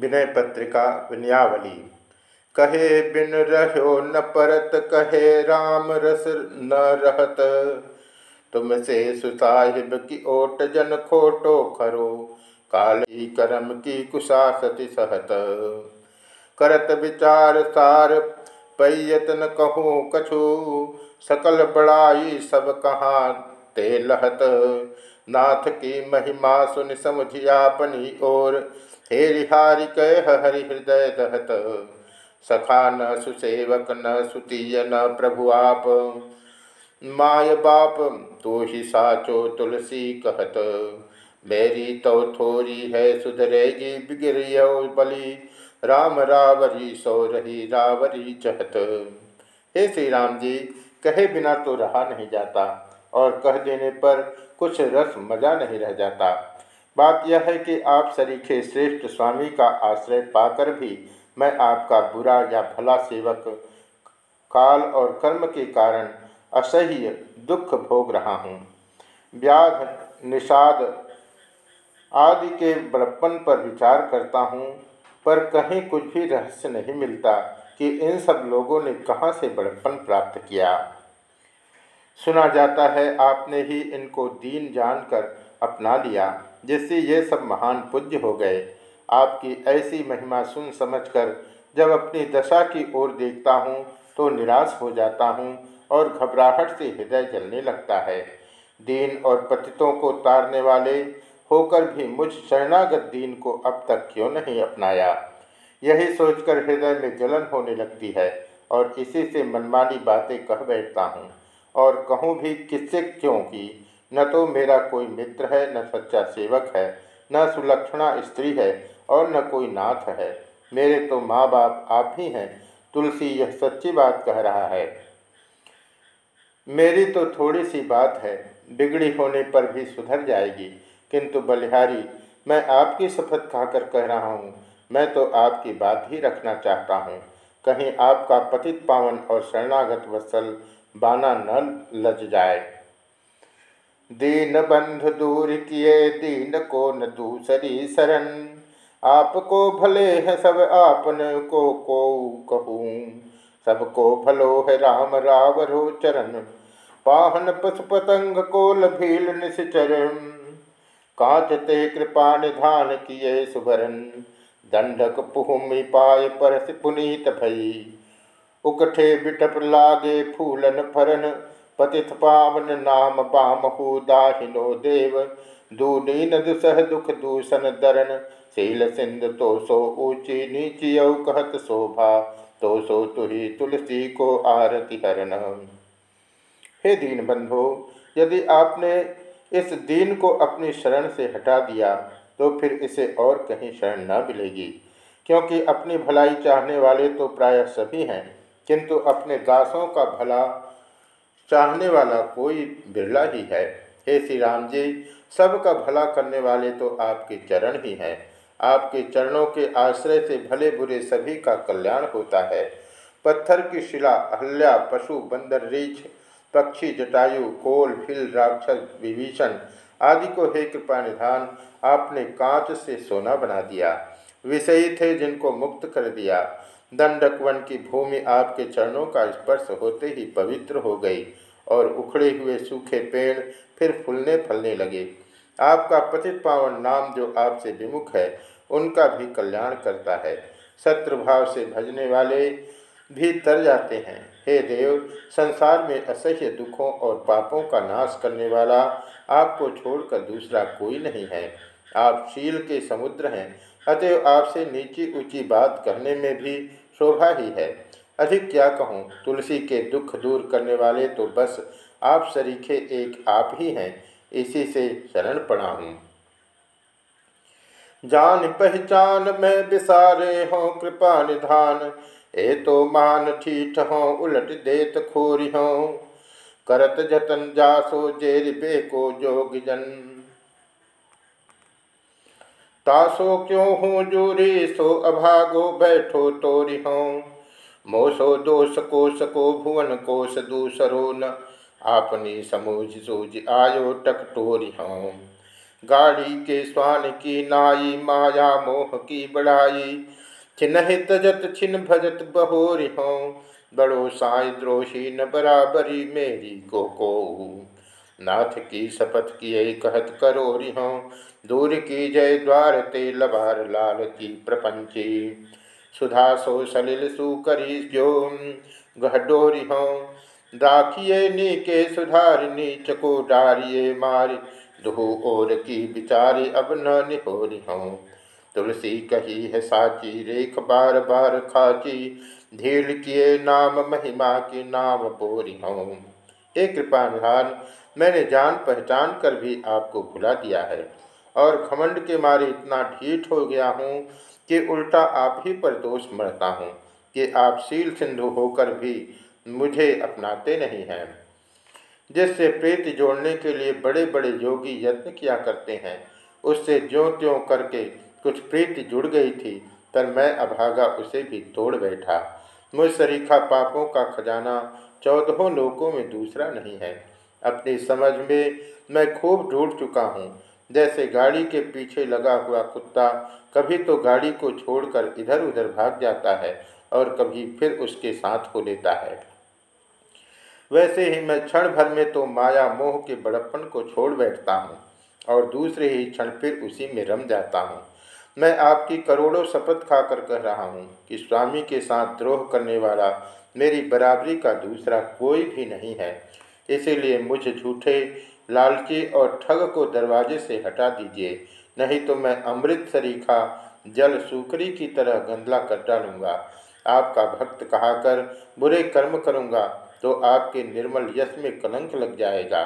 विनय पत्रिका विनयावली। कहे बिन रहो न परत, कहे राम रस न रहत। तुमसे सुसाहिब की ओट जन खोटो खरो। काली करम की कुशा सती सहत। करत विचार सार पैयतन कहूँ कछु। सकल बड़ाई सब कहाँ ते लहत। नाथ की महिमा सुन समुझियापनी और हे रिहारि कह हरि हृदय दहत। सखा न सुसेवक, न सुतीय, न प्रभु आप। माय बाप तो ही साचो तुलसी कहत। मेरी तो थोरी है सुधरेगी, बिगिर बलि। राम रावरी सो रही, रावरी चहत। हे श्री राम जी, कहे बिना तो रहा नहीं जाता, और कह देने पर कुछ रस मज़ा नहीं रह जाता। बात यह है कि आप सरीखे श्रेष्ठ स्वामी का आश्रय पाकर भी मैं आपका बुरा या भला सेवक, काल और कर्म के कारण असह्य दुख भोग रहा हूँ। व्याध निषाद आदि के बड़प्पन पर विचार करता हूँ, पर कहीं कुछ भी रहस्य नहीं मिलता कि इन सब लोगों ने कहाँ से बड़प्पन प्राप्त किया। सुना जाता है आपने ही इनको दीन जानकर अपना लिया। जिससे ये सब महान पूज्य हो गए। आपकी ऐसी महिमा सुन समझकर जब अपनी दशा की ओर देखता हूँ तो निराश हो जाता हूँ और घबराहट से हृदय जलने लगता है। दीन और पतितों को तारने वाले होकर भी मुझ शरणागत दीन को अब तक क्यों नहीं अपनाया? यही सोचकर हृदय में जलन होने लगती है और इसी से मनमानी बातें कह बैठता हूँ। और कहूँ भी किससे क्योंकि न तो मेरा कोई मित्र है, न सच्चा सेवक है, न सुलक्षणा स्त्री है और न कोई नाथ है। मेरे तो माँ बाप आप ही हैं, तुलसी यह सच्ची बात कह रहा है। मेरी तो थोड़ी सी बात है, बिगड़ी होने पर भी सुधर जाएगी, किंतु बलिहारी, मैं आपकी शपथ खाकर कह रहा हूँ, मैं तो आपकी बात ही रखना चाहता हूँ। कहीं आपका पतित पावन और शरणागत वत्सल बाना न लज जाए। दीन बंधु दूर किए, दीन को न दूसरी शरण। आपको भले है सब, आपन को को कहूँ। सबको भलो है राम रावरो चरण। पाहन पशु पतंग को भील निश्चरण कांचते कृपा निधान किए सुभरन दंडक पुहमि पाए परस पुनीत भई। उकठे बिटप लागे फूलन फरन। पतित पावन नाम बामहु दाहिनो देव दूनीन दुसह दुख दूषण दरन शील सिंध तो सो ऊँची नीची कहत शोभा तो सो तुही तुलसी को आरती हरण। हे दीन बंधो यदि आपने इस दीन को अपनी शरण से हटा दिया तो फिर इसे और कहीं शरण न मिलेगी, क्योंकि अपनी भलाई चाहने वाले तो प्राय सभी हैं, किंतु अपने दासों का भला चाहने वाला कोई बिरला ही है। हे श्री राम जी, सबका भला करने वाले तो आपके चरण ही हैं। आपके चरणों के आश्रय से भले बुरे सभी का कल्याण होता है। पत्थर की शिला, अहल्या, पशु, बंदर, रीछ, पक्षी, जटायु, कोल, फिल, राक्षस, विभीषण आदि को हे कृपा निधान, आपने कांच से सोना बना दिया। विषयी थे जिनको मुक्त कर दिया। दंडक वन की भूमि आपके चरणों का स्पर्श होते ही पवित्र हो गई और उखड़े हुए सूखे पेड़ फिर फूलने फलने लगे। आपका पतित पावन नाम जो आपसे विमुख है, उनका भी कल्याण करता है। शत्रुभाव से भजने वाले भी तर जाते हैं। हे देव, संसार में असह्य दुखों और पापों का नाश करने वाला आपको छोड़कर दूसरा कोई नहीं है। आप शील के समुद्र हैं। अतएव आपसे नीची ऊँची बात कहने में भी शोभा ही है। अधिक क्या कहूँ, तुलसी के दुख दूर करने वाले तो बस आप सरीखे एक आप ही हैं, इसी से शरण पड़ा हूँ। जान पहचान में बिसारे हो कृपा निधान, ए तो मान ठीठ हो, उलट देत खोरी हो। करत जतन जासो जेर बेको जोग जन तासो क्यों हूँ जूरी? सो अभागो बैठो तोरी हो मोसो दोष कोश को भुवन कोश दूसरो न। आपनी समूझ सूझ आयो टकटोरी हम गाड़ी के स्वान की नाई, माया मोह की बड़ाई। छिन्ह तजत छिन भजत बहोरि हो बड़ो साई द्रोषी न बराबरी मेरी को को नाथ की शपथ किए कहत करो रिहो दूर की जय द्वार ते लबार लाल की प्रपंची। सुधा सो सलिल सुकरी जो गहडोरी नी के सुधारिनी चको डारिये मारी। दुहु और की बिचारी अब न निहोरी हो। तुलसी कही है साची, रेख बार बार खाची। धील किए नाम महिमा की नाम बोरी हो। हे कृपा निहान मैंने जान पहचान कर भी आपको भुला दिया है। और घमंड के मारे इतना ढीठ हो गया हूँ कि उल्टा आप ही पर दोष मरता हूँ कि आप शील सिंधु होकर भी मुझे अपनाते नहीं हैं। जिससे प्रेत जोड़ने के लिए बड़े बड़े योगी यत्न किया करते हैं, उससे ज्यों त्यों करके कुछ प्रीति जुड़ गई थी, पर मैं अभागा उसे भी तोड़ बैठा। मुझ पापों का खजाना चौदहों लोकों में दूसरा नहीं है। अपनी समझ में मैं खूब ढूंढ चुका हूँ। जैसे गाड़ी के पीछे लगा हुआ कुत्ता कभी तो गाड़ी को छोड़कर इधर उधर भाग जाता है और कभी फिर उसके साथ हो लेता है। वैसे ही मैं क्षण भर में तो माया मोह के बड़प्पन को छोड़ बैठता हूँ और दूसरे ही क्षण फिर उसी में रम जाता हूँ। मैं आपकी करोड़ों शपथ खाकर कह रहा हूँ कि स्वामी के साथ द्रोह करने वाला मेरी बराबरी का दूसरा कोई भी नहीं है। इसीलिए मुझे झूठे, लालची और ठग को दरवाजे से हटा दीजिए, नहीं तो मैं अमृत सरीखा, जल सूकरी की तरह गंदला कर डालूँगा। आपका भक्त कहाकर बुरे कर्म करूँगा तो आपके निर्मल यश में कलंक लग जाएगा।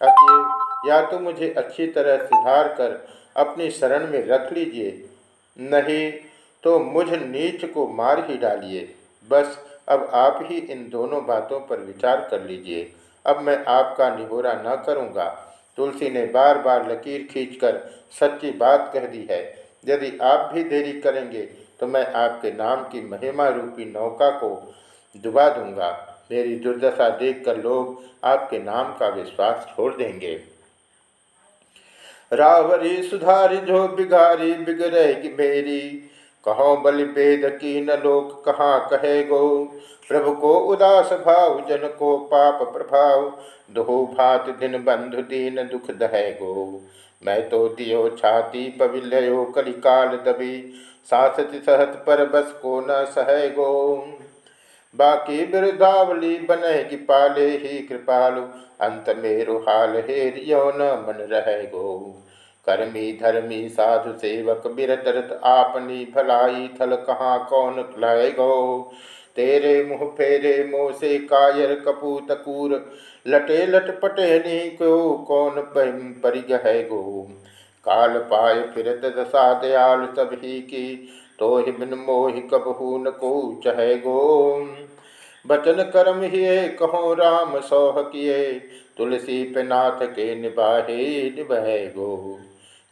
अतएव या तो मुझे अच्छी तरह सुधार कर अपनी शरण में रख लीजिए। नहीं तो मुझ नीच को मार ही डालिए। बस अब आप ही इन दोनों बातों पर विचार कर लीजिए। अब मैं आपका निहोरा न करूँगा। तुलसी ने बार बार लकीर खींचकर सच्ची बात कह दी है। यदि आप भी देरी करेंगे तो मैं आपके नाम की महिमा रूपी नौका को डुबा दूँगा। मेरी दुर्दशा देखकर लोग आपके नाम का विश्वास छोड़ देंगे। रावरी सुधारी जो बिगारी बिगड़ेगी मेरी। कहो बलि की न लोक कहाँ कहे गो प्रभु को उदास भाव, जन को पाप प्रभाव। दो भात दिन बंधु दीन दुख दहे गो मैं तो दियो छाती पविल्यो कलिकाल दबी। सासति सहत पर बस को न सहे गो बाकी बिरदावली बने की पाले ही कृपालु, अंत में रुहाल हेरियो न मन रहे गो। कर्मी, धर्मी, साधु सेवक बिरतरत आपनी भलाई, थल कहाँ कौन लाए गो? तेरे मुँह फेरे मोह से कायर कपूत कूर, लटे लटपटे नी को कौन परिग है गो? काल पाए फिरत दशा दयाल सभी की तो बिन मोहि कबहू न को चहे गो। बचन कर्म ही कहो राम सोह किए तुलसी पे नाथ के निबाहे निबहे गो।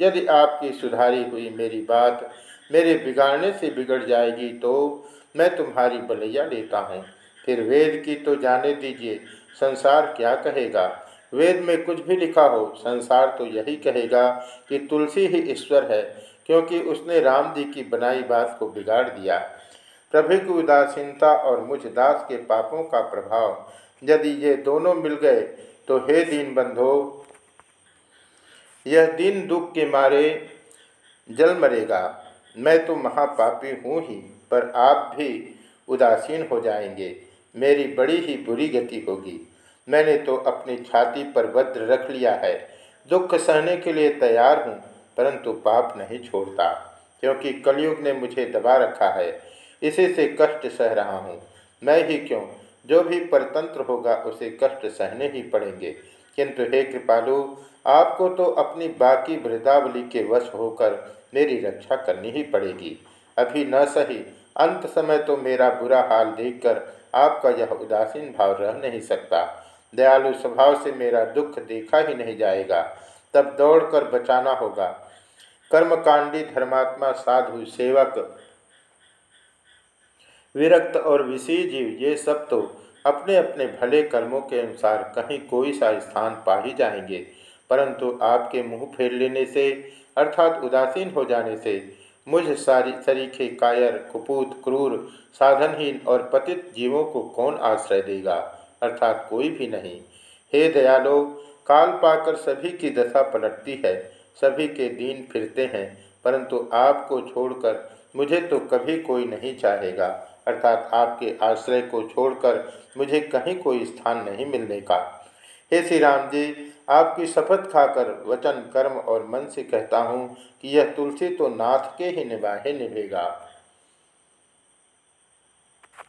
यदि आपकी सुधारी हुई मेरी बात मेरे बिगाड़ने से बिगड़ जाएगी तो मैं तुम्हारी बलैया लेता हूँ। फिर वेद की तो जाने दीजिए, संसार क्या कहेगा? वेद में कुछ भी लिखा हो, संसार तो यही कहेगा कि तुलसी ही ईश्वर है। क्योंकि उसने राम जी की बनाई बात को बिगाड़ दिया। प्रभु की उदासीनता और मुझ दास के पापों का प्रभाव, यदि ये दोनों मिल गए तो हे दीन बंधो यह दिन दुख के मारे जल मरेगा। मैं तो महापापी हूँ ही, पर आप भी उदासीन हो जाएँगे। मेरी बड़ी ही बुरी गति होगी। मैंने तो अपनी छाती पर वज्र रख लिया है। दुख सहने के लिए तैयार हूँ। परंतु पाप नहीं छोड़ता, क्योंकि कलयुग ने मुझे दबा रखा है। इसी से कष्ट सह रहा हूँ। मैं ही क्यों? जो भी परतंत्र होगा उसे कष्ट सहने ही पड़ेंगे। किंतु हे कृपालु, आपको तो अपनी बाकी वृद्धावली के वश होकर मेरी रक्षा करनी ही पड़ेगी। अभी न सही, अंत समय तो मेरा बुरा हाल देखकर आपका यह उदासीन भाव रह नहीं सकता। दयालु स्वभाव से मेरा दुख देखा ही नहीं जाएगा। तब दौड़कर बचाना होगा। कर्मकांडी, धर्मात्मा, साधु, सेवक, विरक्त और विषय जीव, ये सब तो अपने अपने भले कर्मों के अनुसार कहीं कोई सा स्थान पा ही जाएँगे। परंतु आपके मुँह फेर लेने से, अर्थात उदासीन हो जाने से, मुझ सारी, सरीखे कायर, कुपूत, क्रूर, साधनहीन और पतित जीवों को कौन आश्रय देगा? अर्थात कोई भी नहीं। हे दयालो, काल पाकर सभी की दशा पलटती है। सभी के दीन फिरते हैं, परंतु आपको छोड़कर मुझे तो कभी कोई नहीं चाहेगा। अर्थात आपके आश्रय को छोड़कर मुझे कहीं कोई स्थान नहीं मिलने का। हे श्री राम जी, आपकी शपथ खाकर वचन, कर्म और मन से कहता हूँ कि यह तुलसी तो नाथ के ही निभाहे निभेगा।